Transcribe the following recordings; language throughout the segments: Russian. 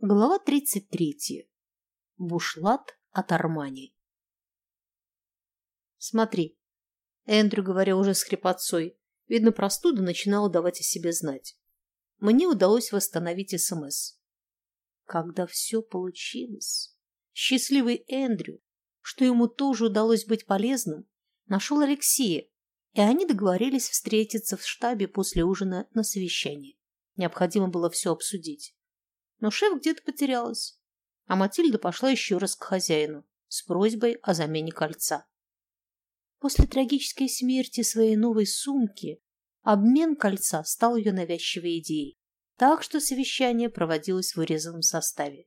Глава 33. Бушлат от Армани. Смотри. Эндрю говорил уже с хрипотцой. Видно, простуда начинала давать о себе знать. Мне удалось восстановить СМС. Когда все получилось, счастливый Эндрю, что ему тоже удалось быть полезным, нашел Алексея, и они договорились встретиться в штабе после ужина на совещании. Необходимо было все обсудить. Но шеф где-то потерялась. А Матильда пошла еще раз к хозяину с просьбой о замене кольца. После трагической смерти своей новой сумки обмен кольца стал ее навязчивой идеей, так что совещание проводилось в урезанном составе.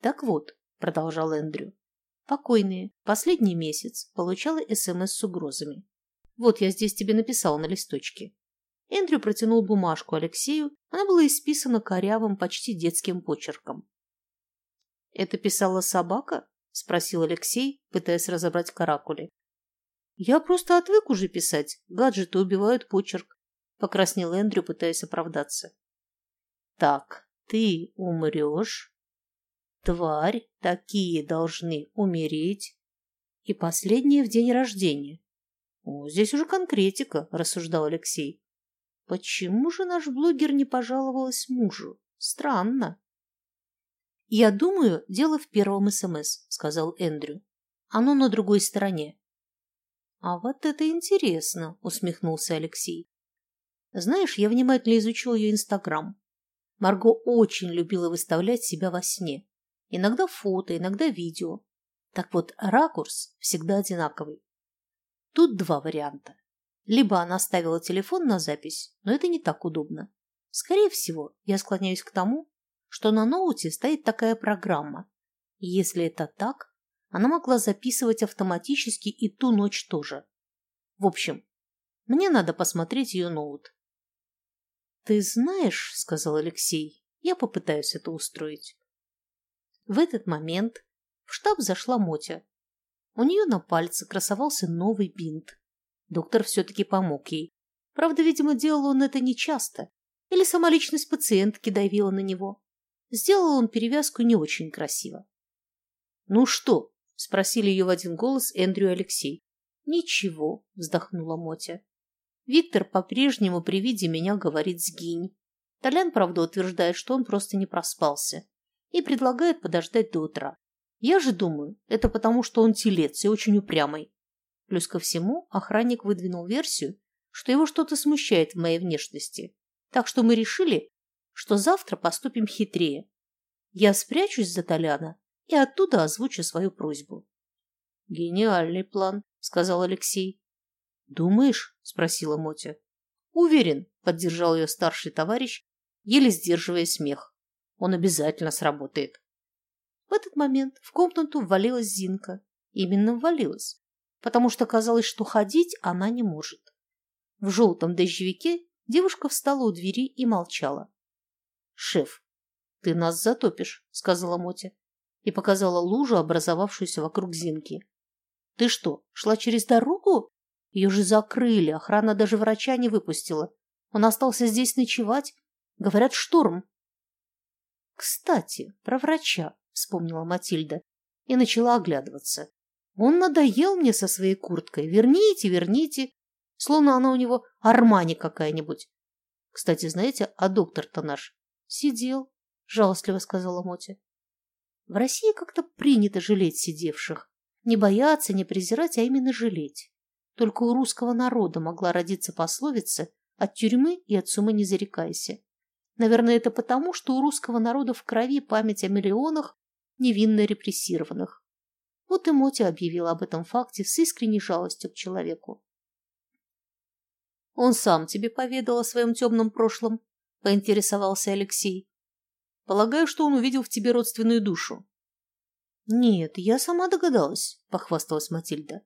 «Так вот», — продолжал Эндрю, — «покойная последний месяц получала СМС с угрозами. Вот я здесь тебе написал на листочке. Эндрю протянул бумажку Алексею, она была исписана корявым, почти детским почерком. «Это писала собака?» – спросил Алексей, пытаясь разобрать каракули. «Я просто отвык уже писать. Гаджеты убивают почерк», – покраснел Эндрю, пытаясь оправдаться. «Так, ты умрешь. Тварь, такие должны умереть. И последнее в день рождения». «О, здесь уже конкретика», – рассуждал Алексей. Почему же наш блогер не пожаловалась мужу? Странно. Я думаю, дело в первом СМС, сказал Эндрю. Оно на другой стороне. А вот это интересно, усмехнулся Алексей. Знаешь, я внимательно изучил ее Инстаграм. Марго очень любила выставлять себя во сне. Иногда фото, иногда видео. Так вот, ракурс всегда одинаковый. Тут два варианта. Либо она ставила телефон на запись, но это не так удобно. Скорее всего, я склоняюсь к тому, что на ноуте стоит такая программа. И если это так, она могла записывать автоматически и ту ночь тоже. В общем, мне надо посмотреть ее ноут. «Ты знаешь, — сказал Алексей, — я попытаюсь это устроить». В этот момент в штаб зашла Мотя. У нее на пальце красовался новый бинт. Доктор все-таки помог ей. Правда, видимо, делал он это нечасто. Или сама личность пациентки давила на него. Сделал он перевязку не очень красиво. «Ну что?» – спросили ее в один голос Эндрю и Алексей. «Ничего», – вздохнула Мотя. «Виктор по-прежнему при виде меня говорит «сгинь». Толян, правда, утверждает, что он просто не проспался и предлагает подождать до утра. Я же думаю, это потому, что он телец и очень упрямый. Плюс ко всему, охранник выдвинул версию, что его что-то смущает в моей внешности. Так что мы решили, что завтра поступим хитрее. Я спрячусь за Толяна и оттуда озвучу свою просьбу. «Гениальный план», — сказал Алексей. «Думаешь?» — спросила Мотя. «Уверен», — поддержал ее старший товарищ, еле сдерживая смех. «Он обязательно сработает». В этот момент в комнату ввалилась Зинка. Именно ввалилась потому что казалось, что ходить она не может. В желтом дождевике девушка встала у двери и молчала. «Шеф, ты нас затопишь», — сказала Мотя и показала лужу, образовавшуюся вокруг Зинки. «Ты что, шла через дорогу? Ее же закрыли, охрана даже врача не выпустила. Он остался здесь ночевать. Говорят, шторм». «Кстати, про врача», — вспомнила Матильда и начала оглядываться. Он надоел мне со своей курткой. Верните, верните. Словно она у него армани какая-нибудь. Кстати, знаете, а доктор-то наш сидел, жалостливо сказала Мотя. В России как-то принято жалеть сидевших. Не бояться, не презирать, а именно жалеть. Только у русского народа могла родиться пословица «от тюрьмы и от сумы не зарекайся». Наверное, это потому, что у русского народа в крови память о миллионах невинно репрессированных. Вот и Мотя объявила об этом факте с искренней жалостью к человеку. «Он сам тебе поведал о своем темном прошлом?» – поинтересовался Алексей. «Полагаю, что он увидел в тебе родственную душу». «Нет, я сама догадалась», – похвасталась Матильда.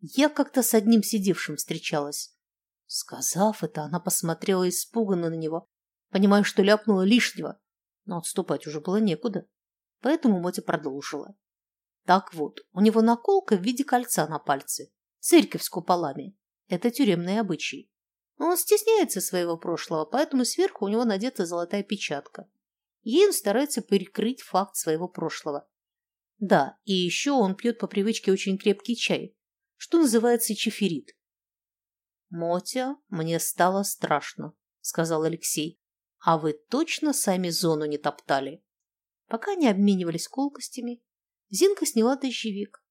«Я как-то с одним сидевшим встречалась». Сказав это, она посмотрела испуганно на него, понимая, что ляпнула лишнего, но отступать уже было некуда. Поэтому Мотя продолжила. Так вот, у него наколка в виде кольца на пальце. Церковь с куполами. Это тюремный обычай. Но он стесняется своего прошлого, поэтому сверху у него надета золотая печатка. Ей он старается прикрыть факт своего прошлого. Да, и еще он пьет по привычке очень крепкий чай, что называется чеферит. «Мотя, мне стало страшно», — сказал Алексей. «А вы точно сами зону не топтали?» Пока они обменивались колкостями, Зинка сняла дождевик.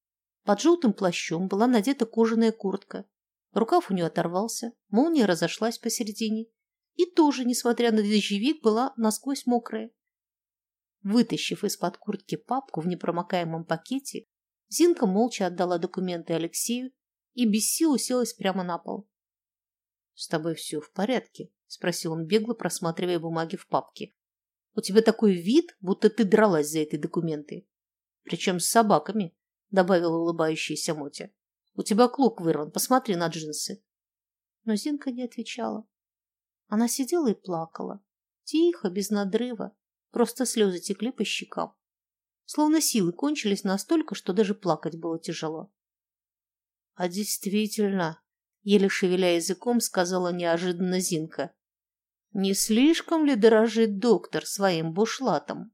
Под желтым плащом была надета кожаная куртка. Рукав у нее оторвался, молния разошлась посередине. И тоже, несмотря на дождевик, была насквозь мокрая. Вытащив из-под куртки папку в непромокаемом пакете, Зинка молча отдала документы Алексею и без сил уселась прямо на пол. — С тобой все в порядке? — спросил он бегло, просматривая бумаги в папке. — У тебя такой вид, будто ты дралась за эти документы. Причем с собаками, — добавила улыбающаяся Мотя. — У тебя клок вырван, посмотри на джинсы. Но Зинка не отвечала. Она сидела и плакала. Тихо, без надрыва, Просто слезы текли по щекам. Словно силы кончились настолько, что даже плакать было тяжело. — А действительно, — еле шевеля языком, сказала неожиданно Зинка. — Не слишком ли дорожит доктор своим бушлатом?